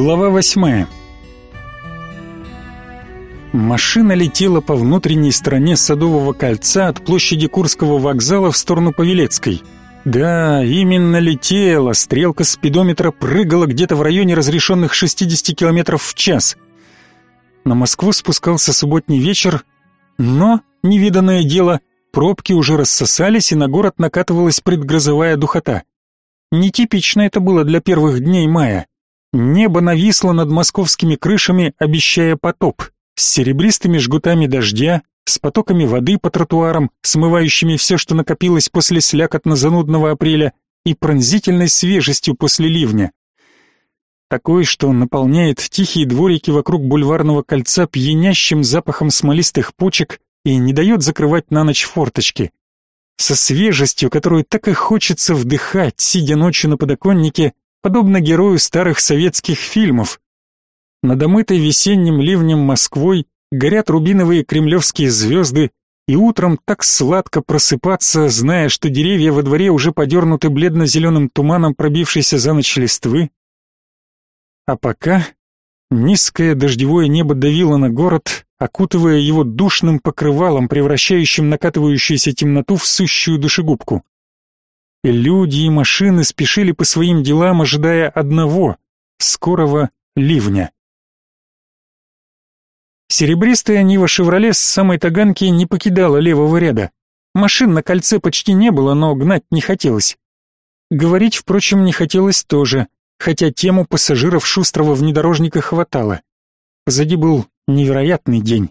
Глава восьмая. Машина летела по внутренней стороне Садового кольца от площади Курского вокзала в сторону Павелецкой. Да, именно летела, стрелка спидометра прыгала где-то в районе разрешенных 60 км в час. На Москву спускался субботний вечер, но, невиданное дело, пробки уже рассосались и на город накатывалась предгрозовая духота. Нетипично это было для первых дней мая. Небо нависло над московскими крышами, обещая потоп, с серебристыми жгутами дождя, с потоками воды по тротуарам, смывающими все, что накопилось после слякотно-занудного апреля, и пронзительной свежестью после ливня. Такой, что наполняет тихие дворики вокруг бульварного кольца пьянящим запахом смолистых почек и не дает закрывать на ночь форточки. Со свежестью, которую так и хочется вдыхать, сидя ночью на подоконнике подобно герою старых советских фильмов. Над омытой весенним ливнем Москвой горят рубиновые кремлевские звезды, и утром так сладко просыпаться, зная, что деревья во дворе уже подернуты бледно-зеленым туманом пробившейся за ночь листвы. А пока низкое дождевое небо давило на город, окутывая его душным покрывалом, превращающим накатывающуюся темноту в сущую душегубку. Люди, и машины спешили по своим делам, ожидая одного — скорого ливня. Серебристая Нива «Шевроле» с самой Таганки не покидала левого ряда. Машин на кольце почти не было, но гнать не хотелось. Говорить, впрочем, не хотелось тоже, хотя тему пассажиров шустрого внедорожника хватало. Позади был невероятный день.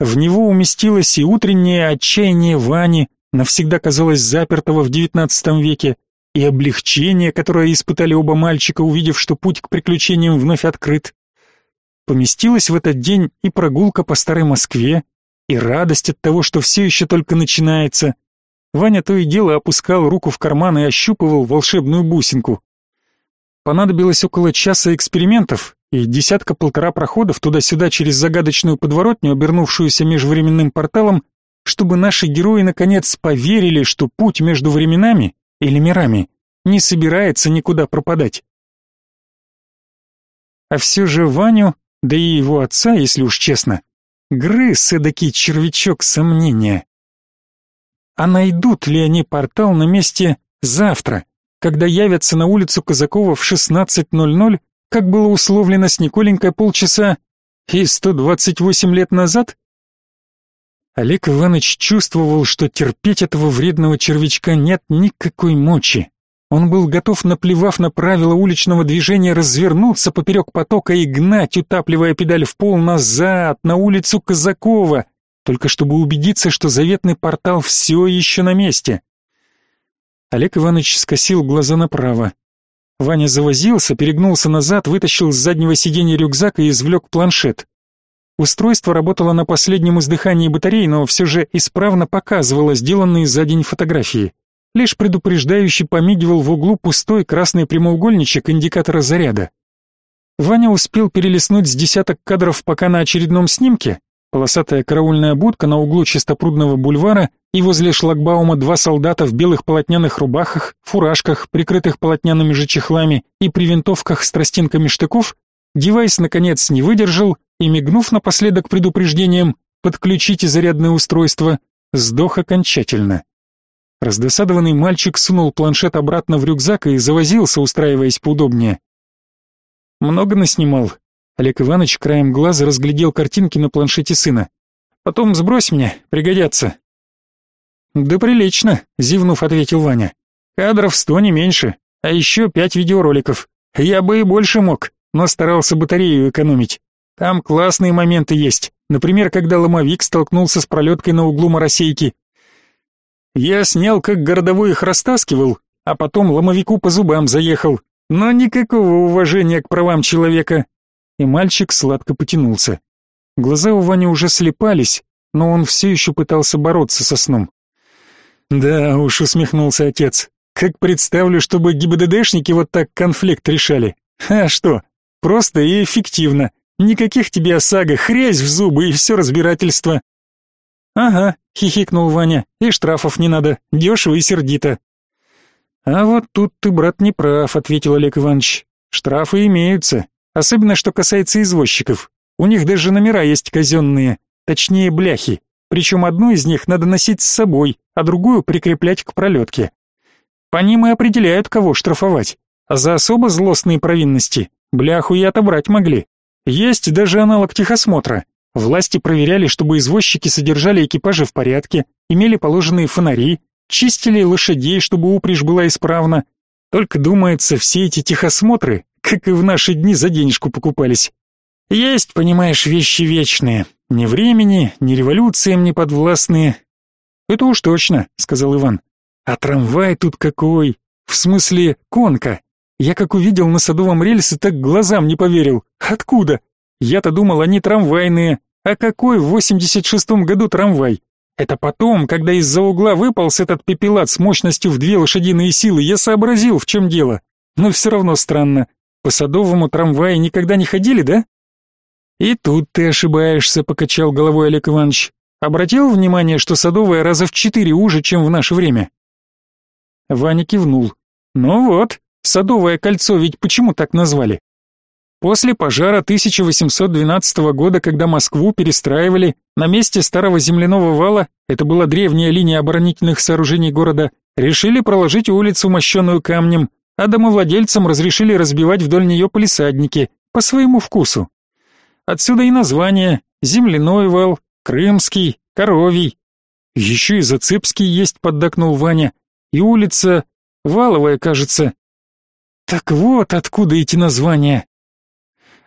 В него уместилось и утреннее отчаяние Вани, навсегда казалось запертого в XIX веке, и облегчение, которое испытали оба мальчика, увидев, что путь к приключениям вновь открыт. Поместилась в этот день и прогулка по старой Москве, и радость от того, что все еще только начинается. Ваня то и дело опускал руку в карман и ощупывал волшебную бусинку. Понадобилось около часа экспериментов и десятка-полтора проходов туда-сюда через загадочную подворотню, обернувшуюся межвременным порталом, чтобы наши герои наконец поверили, что путь между временами или мирами не собирается никуда пропадать. А все же Ваню, да и его отца, если уж честно, грыз эдакий червячок сомнения. А найдут ли они портал на месте завтра, когда явятся на улицу Казакова в 16.00, как было условлено с Николенькой полчаса и 128 лет назад? Олег Иванович чувствовал, что терпеть этого вредного червячка нет никакой мочи. Он был готов, наплевав на правила уличного движения, развернуться поперек потока и гнать, утапливая педаль в пол назад, на улицу Казакова, только чтобы убедиться, что заветный портал все еще на месте. Олег Иванович скосил глаза направо. Ваня завозился, перегнулся назад, вытащил с заднего сиденья рюкзак и извлек планшет. Устройство работало на последнем издыхании батареи, но все же исправно показывало сделанные за день фотографии. Лишь предупреждающе помигивал в углу пустой красный прямоугольничек индикатора заряда. Ваня успел перелистнуть с десяток кадров пока на очередном снимке. Полосатая караульная будка на углу Чистопрудного бульвара и возле шлагбаума два солдата в белых полотняных рубахах, фуражках, прикрытых полотняными же чехлами и при винтовках с тростинками штыков, девайс наконец не выдержал и, мигнув напоследок предупреждением «подключите зарядное устройство», сдох окончательно. Раздосадованный мальчик сунул планшет обратно в рюкзак и завозился, устраиваясь поудобнее. Много наснимал. Олег Иванович краем глаза разглядел картинки на планшете сына. Потом сбрось мне, пригодятся. Да прилично, зевнув, ответил Ваня. Кадров сто не меньше, а еще пять видеороликов. Я бы и больше мог, но старался батарею экономить. Там классные моменты есть. Например, когда ломовик столкнулся с пролеткой на углу моросейки. Я снял, как городовой их растаскивал, а потом ломовику по зубам заехал. Но никакого уважения к правам человека. И мальчик сладко потянулся. Глаза у Вани уже слепались, но он все еще пытался бороться со сном. Да уж, усмехнулся отец. Как представлю, чтобы ГИБДДшники вот так конфликт решали. А что? Просто и эффективно. Никаких тебе ОСАГО, хрязь в зубы и все разбирательство. Ага, хихикнул Ваня, и штрафов не надо, дешево и сердито. А вот тут ты, брат, не прав, ответил Олег Иванович. Штрафы имеются, особенно что касается извозчиков. У них даже номера есть казенные, точнее бляхи, причем одну из них надо носить с собой, а другую прикреплять к пролетке. По ним и определяют, кого штрафовать. А за особо злостные провинности бляху и отобрать могли. Есть даже аналог техосмотра. Власти проверяли, чтобы извозчики содержали экипажи в порядке, имели положенные фонари, чистили лошадей, чтобы упряжь была исправна. Только, думается, все эти техосмотры, как и в наши дни, за денежку покупались. Есть, понимаешь, вещи вечные. Ни времени, ни революциям не подвластные. Это уж точно, сказал Иван. А трамвай тут какой? В смысле, конка. Я как увидел на Садовом рельсы, так глазам не поверил. Откуда? Я-то думал, они трамвайные. А какой в 86-м году трамвай? Это потом, когда из-за угла выполз этот пепелат с мощностью в две лошадиные силы, я сообразил, в чем дело. Но все равно странно. По Садовому трамвае никогда не ходили, да? И тут ты ошибаешься, покачал головой Олег Иванович. Обратил внимание, что Садовая раза в четыре уже, чем в наше время? Ваня кивнул. Ну вот, Садовое кольцо ведь почему так назвали? После пожара 1812 года, когда Москву перестраивали, на месте старого земляного вала, это была древняя линия оборонительных сооружений города, решили проложить улицу, мощенную камнем, а домовладельцам разрешили разбивать вдоль нее полисадники, по своему вкусу. Отсюда и название «Земляной вал», «Крымский», «Коровий». Еще и Зацепский есть, поддакнул Ваня, и улица Валовая, кажется, так вот откуда эти названия.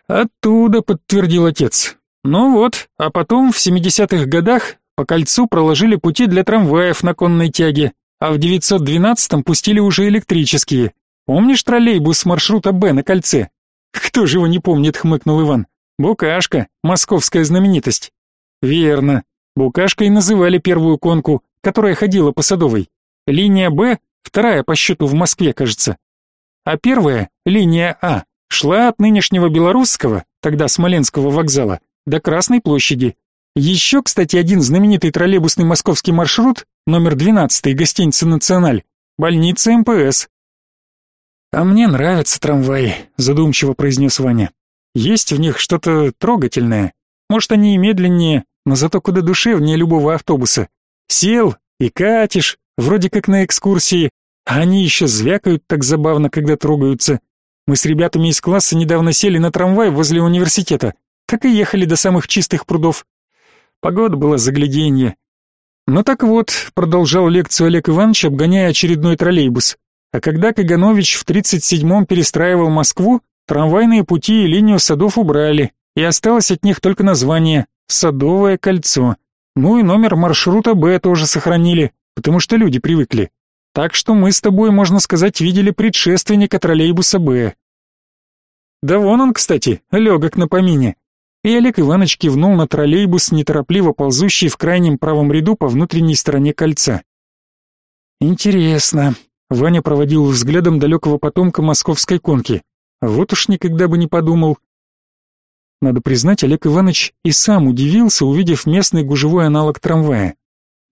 Оттуда, подтвердил отец. Ну вот, а потом в 70-х годах по кольцу проложили пути для трамваев на конной тяге, а в 912-м пустили уже электрические. Помнишь троллейбус маршрута Б на кольце? Кто же его не помнит, хмыкнул Иван. Букашка, московская знаменитость. Верно. Букашкой называли первую конку, которая ходила по Садовой. Линия Б, вторая по счету в Москве, кажется а первая, линия А, шла от нынешнего Белорусского, тогда Смоленского вокзала, до Красной площади. Еще, кстати, один знаменитый троллейбусный московский маршрут, номер 12 гостиница «Националь», больница МПС. «А мне нравятся трамваи», — задумчиво произнес Ваня. «Есть в них что-то трогательное. Может, они и медленнее, но зато куда душевнее любого автобуса. Сел и катишь, вроде как на экскурсии, а они еще звякают так забавно, когда трогаются. Мы с ребятами из класса недавно сели на трамвай возле университета, так и ехали до самых чистых прудов. Погода была загляденье. Ну так вот, продолжал лекцию Олег Иванович, обгоняя очередной троллейбус. А когда Каганович в 37-м перестраивал Москву, трамвайные пути и линию садов убрали, и осталось от них только название «Садовое кольцо». Ну и номер маршрута «Б» тоже сохранили, потому что люди привыкли. Так что мы с тобой, можно сказать, видели предшественника троллейбуса «Б». Да вон он, кстати, легок на помине. И Олег Иванович кивнул на троллейбус, неторопливо ползущий в крайнем правом ряду по внутренней стороне кольца. Интересно. Ваня проводил взглядом далекого потомка московской конки. Вот уж никогда бы не подумал. Надо признать, Олег Иванович и сам удивился, увидев местный гужевой аналог трамвая.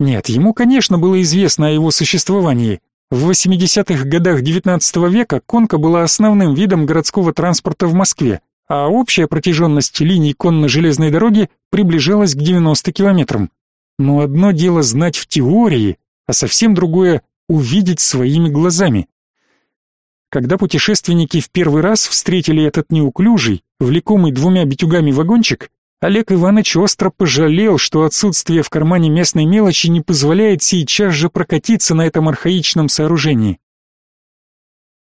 Нет, ему, конечно, было известно о его существовании. В 80-х годах XIX века конка была основным видом городского транспорта в Москве, а общая протяженность линий конно-железной дороги приближалась к 90 километрам. Но одно дело знать в теории, а совсем другое — увидеть своими глазами. Когда путешественники в первый раз встретили этот неуклюжий, влекомый двумя битюгами вагончик, Олег Иванович остро пожалел, что отсутствие в кармане местной мелочи не позволяет сейчас же прокатиться на этом архаичном сооружении.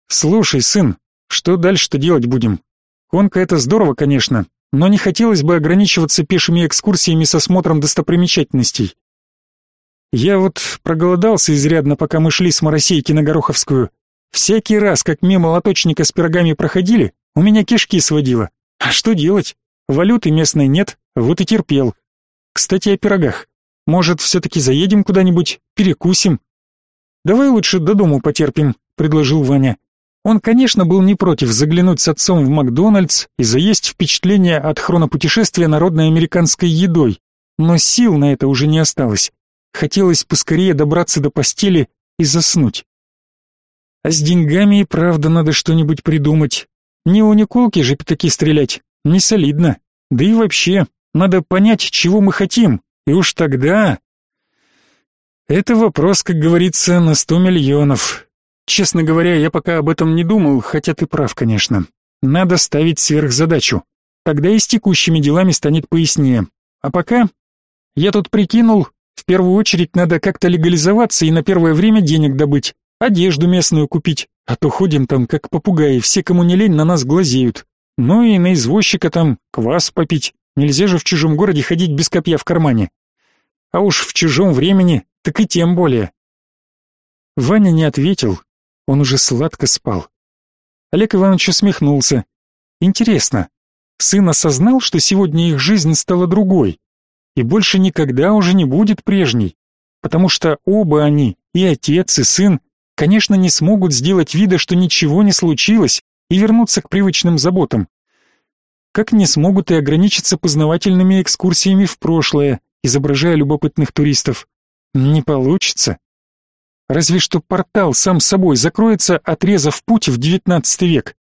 «Слушай, сын, что дальше-то делать будем? Конка — это здорово, конечно, но не хотелось бы ограничиваться пешими экскурсиями со смотром достопримечательностей. Я вот проголодался изрядно, пока мы шли с Моросейки на Гороховскую. Всякий раз, как мимо лоточника с пирогами проходили, у меня кишки сводило. А что делать? Валюты местной нет, вот и терпел. Кстати, о пирогах. Может, все-таки заедем куда-нибудь, перекусим? Давай лучше до дому потерпим, предложил Ваня. Он, конечно, был не против заглянуть с отцом в Макдональдс и заесть впечатление от хронопутешествия народной американской едой, но сил на это уже не осталось. Хотелось поскорее добраться до постели и заснуть. А с деньгами и правда надо что-нибудь придумать. Не у Николки же пятаки стрелять, не солидно. Да и вообще, надо понять, чего мы хотим, и уж тогда... Это вопрос, как говорится, на сто миллионов. Честно говоря, я пока об этом не думал, хотя ты прав, конечно. Надо ставить сверхзадачу. Тогда и с текущими делами станет пояснее. А пока я тут прикинул, в первую очередь надо как-то легализоваться и на первое время денег добыть, одежду местную купить, а то ходим там как попугаи, все, кому не лень, на нас глазеют. Ну и на извозчика там квас попить. Нельзя же в чужом городе ходить без копья в кармане. А уж в чужом времени, так и тем более. Ваня не ответил, он уже сладко спал. Олег Иванович усмехнулся. Интересно, сын осознал, что сегодня их жизнь стала другой, и больше никогда уже не будет прежней, потому что оба они, и отец, и сын, конечно, не смогут сделать вида, что ничего не случилось, и вернуться к привычным заботам. Как не смогут и ограничиться познавательными экскурсиями в прошлое, изображая любопытных туристов. Не получится. Разве что портал сам собой закроется, отрезав путь в девятнадцатый век.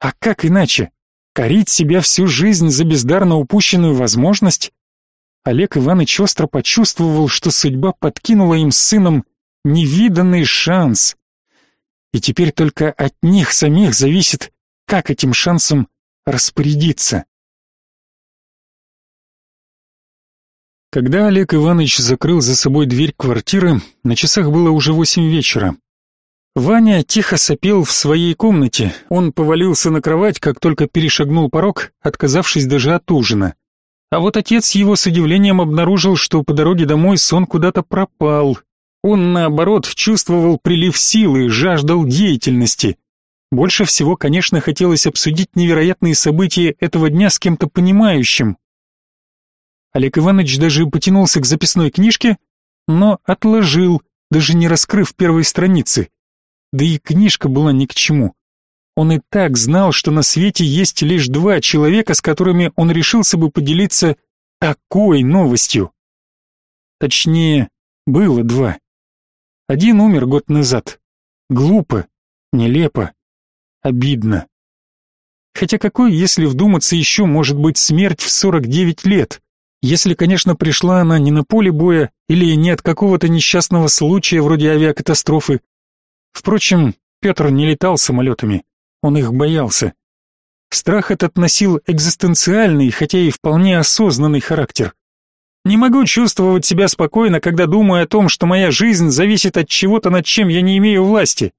А как иначе? Корить себя всю жизнь за бездарно упущенную возможность? Олег Иванович остро почувствовал, что судьба подкинула им с сыном невиданный шанс. И теперь только от них самих зависит, как этим шансом распорядиться. Когда Олег Иванович закрыл за собой дверь квартиры, на часах было уже восемь вечера. Ваня тихо сопел в своей комнате. Он повалился на кровать, как только перешагнул порог, отказавшись даже от ужина. А вот отец его с удивлением обнаружил, что по дороге домой сон куда-то пропал. Он, наоборот, чувствовал прилив силы, жаждал деятельности. Больше всего, конечно, хотелось обсудить невероятные события этого дня с кем-то понимающим. Олег Иванович даже потянулся к записной книжке, но отложил, даже не раскрыв первой страницы. Да и книжка была ни к чему. Он и так знал, что на свете есть лишь два человека, с которыми он решился бы поделиться такой новостью. Точнее, было два. Один умер год назад. Глупо, нелепо, обидно. Хотя какой, если вдуматься, еще может быть смерть в 49 лет? Если, конечно, пришла она не на поле боя или не от какого-то несчастного случая вроде авиакатастрофы. Впрочем, Петр не летал самолетами, он их боялся. Страх этот носил экзистенциальный, хотя и вполне осознанный характер. Не могу чувствовать себя спокойно, когда думаю о том, что моя жизнь зависит от чего-то, над чем я не имею власти.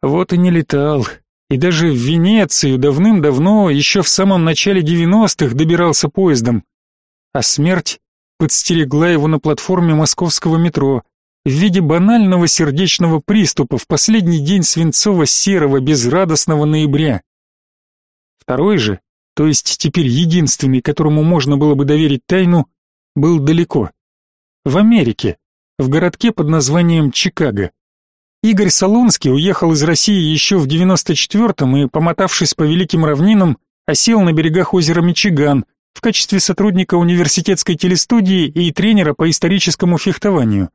Вот и не летал. И даже в Венецию давным-давно, еще в самом начале девяностых, добирался поездом. А смерть подстерегла его на платформе московского метро в виде банального сердечного приступа в последний день свинцово-серого безрадостного ноября. Второй же, то есть теперь единственный, которому можно было бы доверить тайну, был далеко. В Америке, в городке под названием Чикаго. Игорь Солонский уехал из России еще в 94-м и, помотавшись по великим равнинам, осел на берегах озера Мичиган в качестве сотрудника университетской телестудии и тренера по историческому фехтованию.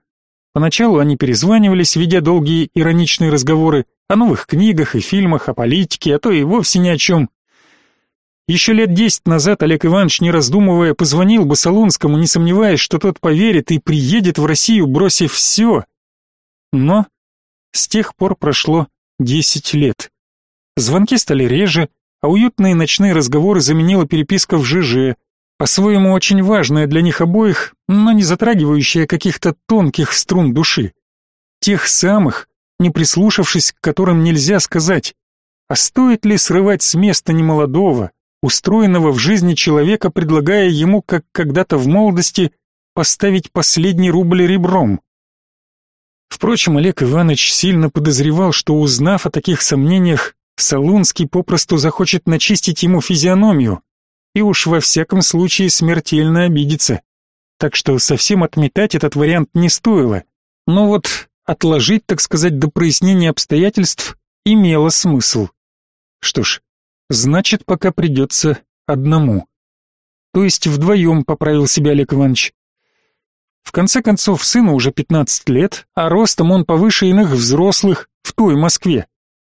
Поначалу они перезванивались, ведя долгие ироничные разговоры о новых книгах и фильмах, о политике, а то и вовсе ни о чем. Еще лет десять назад Олег Иванович, не раздумывая, позвонил бы Солунскому, не сомневаясь, что тот поверит и приедет в Россию, бросив все. Но с тех пор прошло десять лет. Звонки стали реже, а уютные ночные разговоры заменила переписка в ЖЖ, по-своему очень важная для них обоих, но не затрагивающая каких-то тонких струн души. Тех самых, не прислушавшись к которым нельзя сказать, а стоит ли срывать с места немолодого, устроенного в жизни человека, предлагая ему, как когда-то в молодости, поставить последний рубль ребром? Впрочем, Олег Иванович сильно подозревал, что, узнав о таких сомнениях, Солунский попросту захочет начистить ему физиономию, и уж во всяком случае смертельно обидится. Так что совсем отметать этот вариант не стоило. Но вот отложить, так сказать, до прояснения обстоятельств имело смысл. Что ж, значит, пока придется одному. То есть вдвоем поправил себя Олег Иванович. В конце концов, сыну уже 15 лет, а ростом он повыше иных взрослых в той Москве.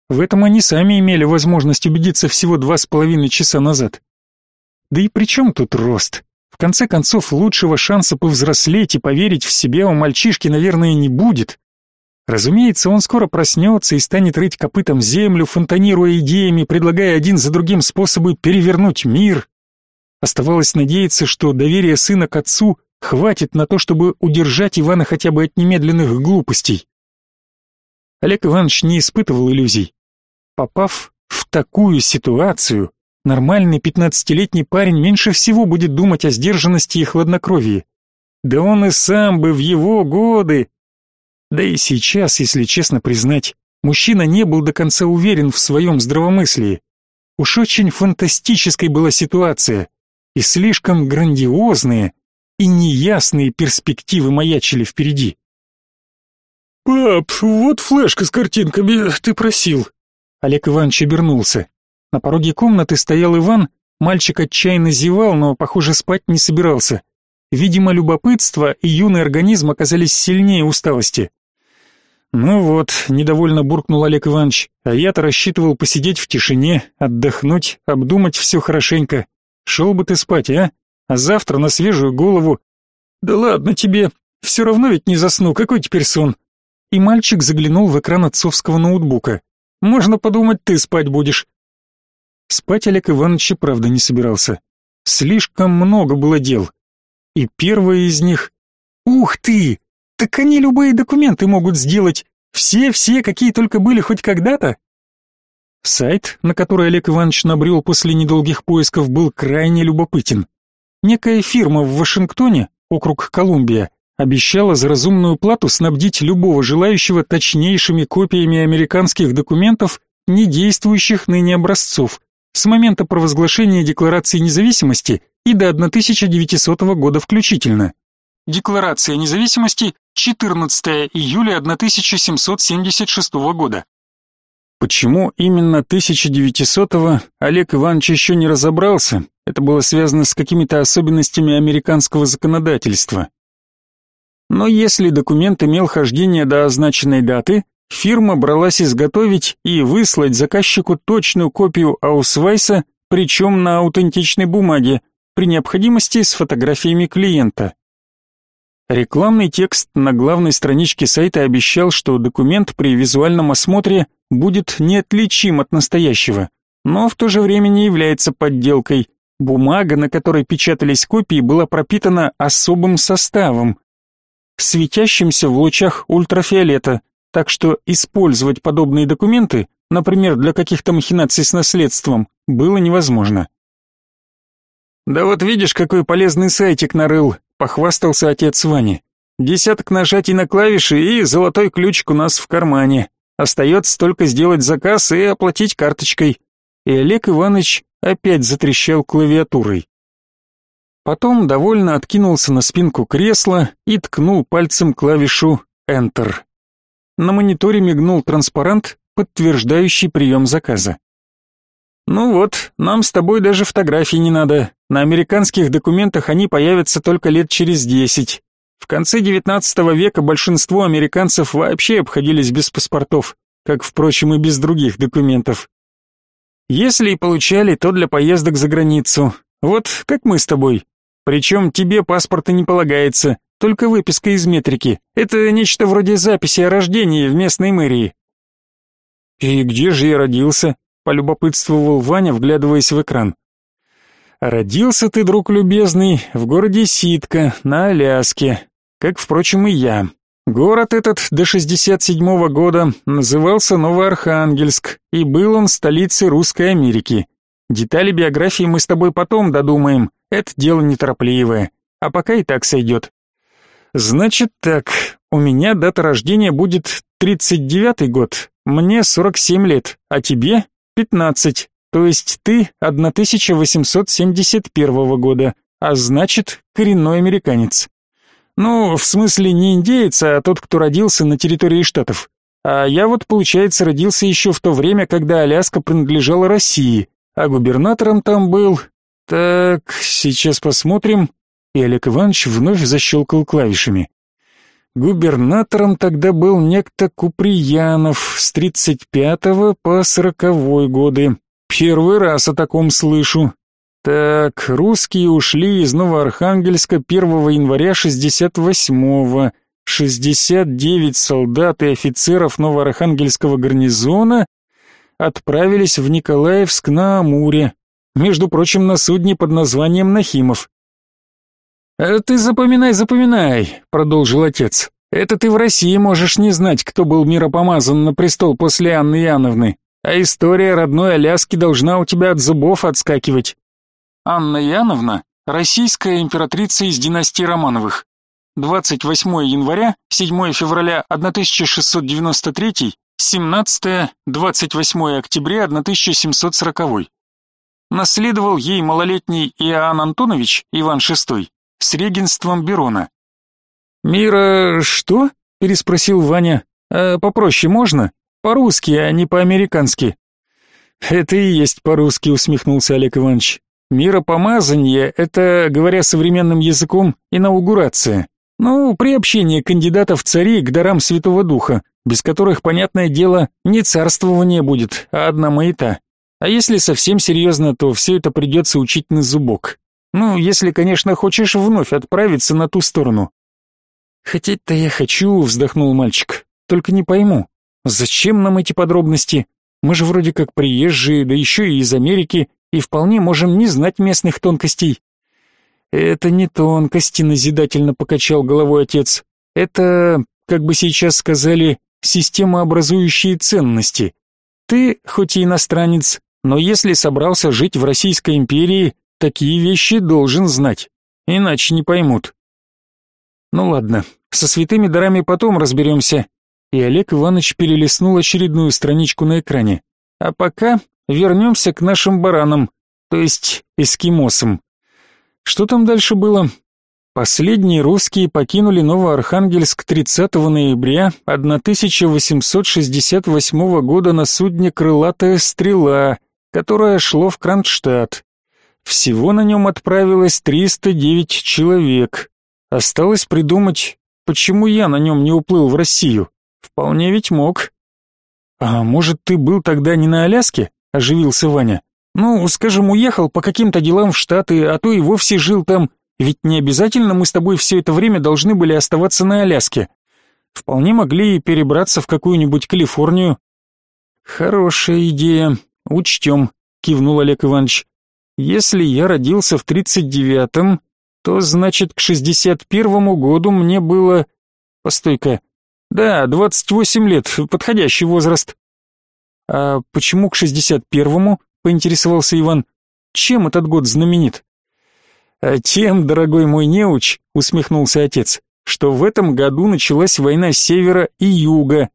В этом они сами имели возможность убедиться всего два с половиной часа назад. Да и при чем тут рост? В конце концов, лучшего шанса повзрослеть и поверить в себя у мальчишки, наверное, не будет. Разумеется, он скоро проснется и станет рыть копытом землю, фонтанируя идеями, предлагая один за другим способы перевернуть мир. Оставалось надеяться, что доверие сына к отцу хватит на то, чтобы удержать Ивана хотя бы от немедленных глупостей. Олег Иванович не испытывал иллюзий. Попав в такую ситуацию, нормальный пятнадцатилетний парень меньше всего будет думать о сдержанности и хладнокровии. Да он и сам бы в его годы да и сейчас, если честно признать, мужчина не был до конца уверен в своем здравомыслии. Уж очень фантастической была ситуация, и слишком грандиозные и неясные перспективы маячили впереди. «Пап, вот флешка с картинками, ты просил». Олег Иванович обернулся. На пороге комнаты стоял Иван, мальчик отчаянно зевал, но, похоже, спать не собирался. Видимо, любопытство и юный организм оказались сильнее усталости. «Ну вот», — недовольно буркнул Олег Иванович, «а я-то рассчитывал посидеть в тишине, отдохнуть, обдумать все хорошенько. Шел бы ты спать, а? А завтра на свежую голову...» «Да ладно тебе, все равно ведь не засну, какой теперь сон?» И мальчик заглянул в экран отцовского ноутбука. «Можно подумать, ты спать будешь». Спать Олег Иванович и правда не собирался. Слишком много было дел. И первое из них... «Ух ты! Так они любые документы могут сделать. Все-все, какие только были хоть когда-то. Сайт, на который Олег Иванович набрел после недолгих поисков, был крайне любопытен. Некая фирма в Вашингтоне, округ Колумбия, обещала за разумную плату снабдить любого желающего точнейшими копиями американских документов, не действующих ныне образцов, с момента провозглашения Декларации независимости и до 1900 года включительно. Декларация независимости 14 июля 1776 года. Почему именно 1900-го Олег Иванович еще не разобрался, это было связано с какими-то особенностями американского законодательства. Но если документ имел хождение до означенной даты, фирма бралась изготовить и выслать заказчику точную копию аусвайса, причем на аутентичной бумаге, при необходимости с фотографиями клиента. Рекламный текст на главной страничке сайта обещал, что документ при визуальном осмотре будет неотличим от настоящего, но в то же время не является подделкой. Бумага, на которой печатались копии, была пропитана особым составом, светящимся в лучах ультрафиолета, так что использовать подобные документы, например, для каких-то махинаций с наследством, было невозможно. «Да вот видишь, какой полезный сайтик нарыл», похвастался отец Вани. Десяток нажатий на клавиши и золотой ключик у нас в кармане. Остается только сделать заказ и оплатить карточкой. И Олег Иванович опять затрещал клавиатурой. Потом довольно откинулся на спинку кресла и ткнул пальцем клавишу Enter. На мониторе мигнул транспарант, подтверждающий прием заказа. «Ну вот, нам с тобой даже фотографий не надо. На американских документах они появятся только лет через десять. В конце XIX века большинство американцев вообще обходились без паспортов, как, впрочем, и без других документов. Если и получали, то для поездок за границу. Вот как мы с тобой. Причем тебе паспорта не полагается, только выписка из метрики. Это нечто вроде записи о рождении в местной мэрии. И где же я родился? полюбопытствовал Ваня, вглядываясь в экран. Родился ты, друг любезный, в городе Ситка, на Аляске, как, впрочем, и я. Город этот до 67-го года назывался Новоархангельск, и был он столицей Русской Америки. Детали биографии мы с тобой потом додумаем, это дело неторопливое, а пока и так сойдет. Значит так, у меня дата рождения будет 39-й год, мне 47 лет, а тебе 15, то есть ты 1871 года, а значит, коренной американец. Ну, в смысле не индеец, а тот, кто родился на территории штатов. А я вот, получается, родился еще в то время, когда Аляска принадлежала России, а губернатором там был... Так, сейчас посмотрим. И Олег Иванович вновь защелкал клавишами. Губернатором тогда был некто Куприянов с 35 по 40 годы. Первый раз о таком слышу. Так, русские ушли из Новоархангельска 1 января 68-го. 69 солдат и офицеров Новоархангельского гарнизона отправились в Николаевск на Амуре, между прочим, на судне под названием Нахимов. «А ты запоминай, запоминай», — продолжил отец. «Это ты в России можешь не знать, кто был миропомазан на престол после Анны Яновны, а история родной Аляски должна у тебя от зубов отскакивать». Анна Яновна — российская императрица из династии Романовых. 28 января, 7 февраля 1693, 17-28 октября 1740. Наследовал ей малолетний Иоанн Антонович Иван VI с регенством Берона. «Мира что?» — переспросил Ваня. «А попроще можно? По-русски, а не по-американски». «Это и есть по-русски», — усмехнулся Олег Иванович. «Миропомазание — это, говоря современным языком, инаугурация. Ну, приобщение кандидатов в цари к дарам Святого Духа, без которых, понятное дело, не царствование будет, а одна маята. А если совсем серьезно, то все это придется учить на зубок. Ну, если, конечно, хочешь вновь отправиться на ту сторону. Хотеть-то я хочу, вздохнул мальчик. Только не пойму, зачем нам эти подробности? Мы же вроде как приезжие, да еще и из Америки, и вполне можем не знать местных тонкостей. Это не тонкости, назидательно покачал головой отец. Это, как бы сейчас сказали, системообразующие ценности. Ты, хоть и иностранец, но если собрался жить в Российской империи, такие вещи должен знать, иначе не поймут. Ну ладно, со святыми дарами потом разберемся. И Олег Иванович перелистнул очередную страничку на экране. А пока вернемся к нашим баранам, то есть эскимосам. Что там дальше было? Последние русские покинули Новоархангельск 30 ноября 1868 года на судне «Крылатая стрела», которое шло в Кронштадт. Всего на нем отправилось 309 человек. Осталось придумать, почему я на нем не уплыл в Россию. Вполне ведь мог. А может, ты был тогда не на Аляске? Оживился Ваня. Ну, скажем, уехал по каким-то делам в Штаты, а то и вовсе жил там. Ведь не обязательно мы с тобой все это время должны были оставаться на Аляске. Вполне могли и перебраться в какую-нибудь Калифорнию. Хорошая идея. Учтем, кивнул Олег Иванович. Если я родился в 39-м, то значит к 61-му году мне было... Постой-ка. Да, 28 лет, подходящий возраст. А почему к 61-му? поинтересовался Иван. Чем этот год знаменит? А тем, дорогой мой неуч, усмехнулся отец, что в этом году началась война севера и юга.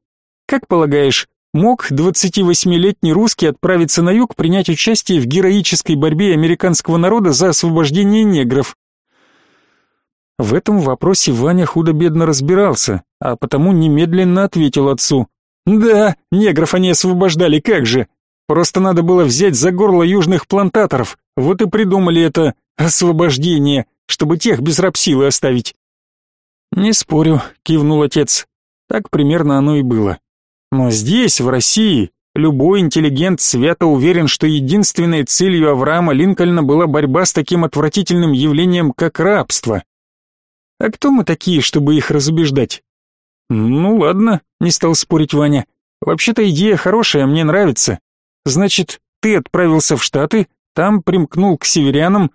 Как полагаешь, мог 28-летний русский отправиться на юг принять участие в героической борьбе американского народа за освобождение негров? В этом вопросе Ваня худо-бедно разбирался, а потому немедленно ответил отцу. «Да, негров они освобождали, как же! Просто надо было взять за горло южных плантаторов. Вот и придумали это освобождение, чтобы тех без рабсилы оставить. Не спорю, кивнул отец. Так примерно оно и было. Но здесь, в России, любой интеллигент свято уверен, что единственной целью Авраама Линкольна была борьба с таким отвратительным явлением, как рабство. А кто мы такие, чтобы их разубеждать? Ну ладно, не стал спорить Ваня. Вообще-то идея хорошая, мне нравится. Значит, ты отправился в Штаты, там примкнул к северянам,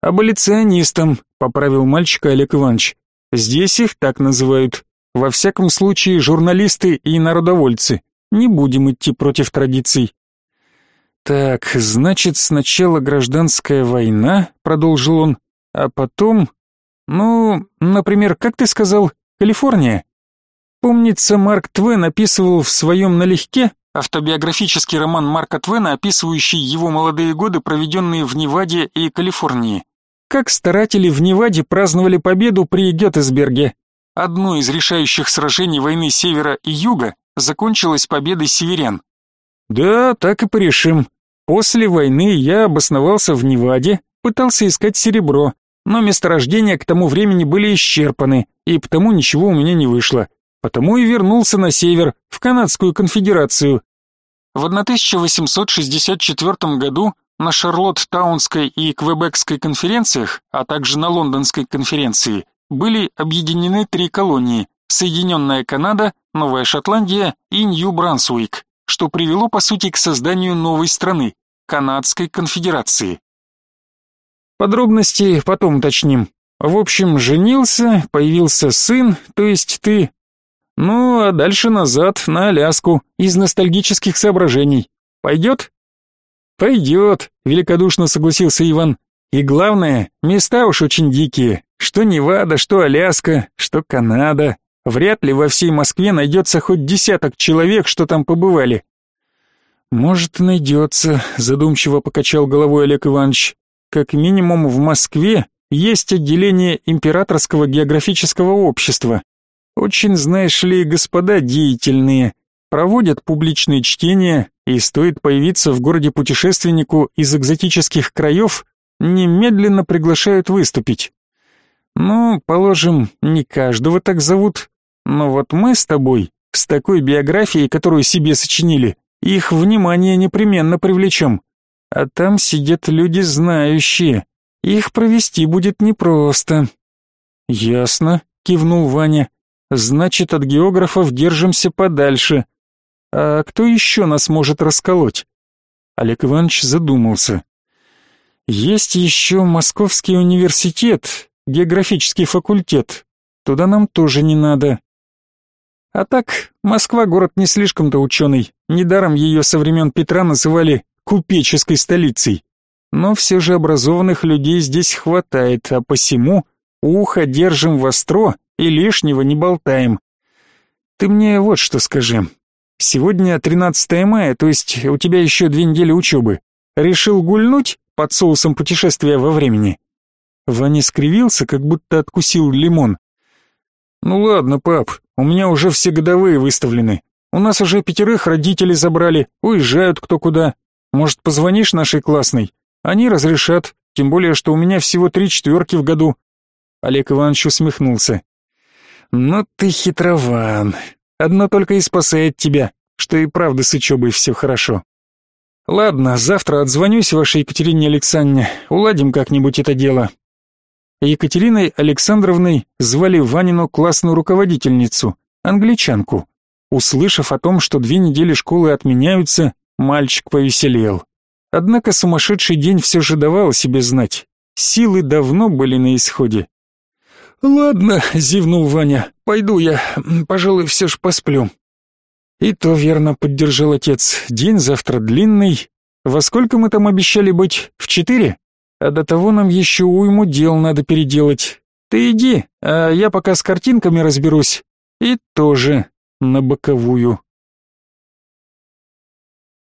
аболиционистам, поправил мальчика Олег Иванович. Здесь их так называют. Во всяком случае, журналисты и народовольцы. Не будем идти против традиций. Так, значит, сначала гражданская война, продолжил он, а потом, ну, например, как ты сказал, Калифорния. Помнится, Марк Твен описывал в своем налегке автобиографический роман Марка Твена, описывающий его молодые годы, проведенные в Неваде и Калифорнии. Как старатели в Неваде праздновали победу при Геттесберге. Одно из решающих сражений войны Севера и Юга закончилось победой северян. Да, так и порешим. После войны я обосновался в Неваде, пытался искать серебро, но месторождения к тому времени были исчерпаны, и потому ничего у меня не вышло. Потому и вернулся на север, в Канадскую конфедерацию. В 1864 году на Шарлотт-Таунской и Квебекской конференциях, а также на Лондонской конференции, были объединены три колонии – Соединенная Канада, Новая Шотландия и Нью-Брансуик, что привело по сути к созданию новой страны – Канадской конфедерации. Подробности потом уточним. В общем, женился, появился сын, то есть ты. Ну, а дальше назад, на Аляску, из ностальгических соображений. Пойдет? Пойдет, великодушно согласился Иван. И главное, места уж очень дикие. Что Невада, что Аляска, что Канада. Вряд ли во всей Москве найдется хоть десяток человек, что там побывали. Может, найдется, задумчиво покачал головой Олег Иванович. Как минимум в Москве есть отделение Императорского географического общества. Очень, знаешь ли, господа деятельные, проводят публичные чтения, и стоит появиться в городе путешественнику из экзотических краев, немедленно приглашают выступить. Ну, положим, не каждого так зовут, но вот мы с тобой, с такой биографией, которую себе сочинили, их внимание непременно привлечем. А там сидят люди знающие. Их провести будет непросто. Ясно, кивнул Ваня. Значит, от географов держимся подальше. А кто еще нас может расколоть? Олег Иванович задумался. Есть еще Московский университет, географический факультет. Туда нам тоже не надо. А так, Москва город не слишком-то ученый. Недаром ее со времен Петра называли купеческой столицей. Но все же образованных людей здесь хватает, а посему ухо держим востро и лишнего не болтаем. Ты мне вот что скажи. Сегодня 13 мая, то есть у тебя еще две недели учебы. Решил гульнуть под соусом путешествия во времени? Ваня скривился, как будто откусил лимон. Ну ладно, пап, у меня уже все годовые выставлены. У нас уже пятерых родители забрали, уезжают кто куда. Может, позвонишь нашей классной? Они разрешат, тем более, что у меня всего три четверки в году». Олег Иванович усмехнулся. «Ну ты хитрован. Одно только и спасает тебя, что и правда с учебой все хорошо. Ладно, завтра отзвонюсь вашей Екатерине Александровне, уладим как-нибудь это дело». Екатериной Александровной звали Ванину классную руководительницу, англичанку. Услышав о том, что две недели школы отменяются, Мальчик повеселел. Однако сумасшедший день все же давал себе знать. Силы давно были на исходе. «Ладно», — зевнул Ваня, — «пойду я, пожалуй, все ж посплю». «И то верно», — поддержал отец, — «день завтра длинный. Во сколько мы там обещали быть? В четыре? А до того нам еще уйму дел надо переделать. Ты иди, а я пока с картинками разберусь. И тоже на боковую».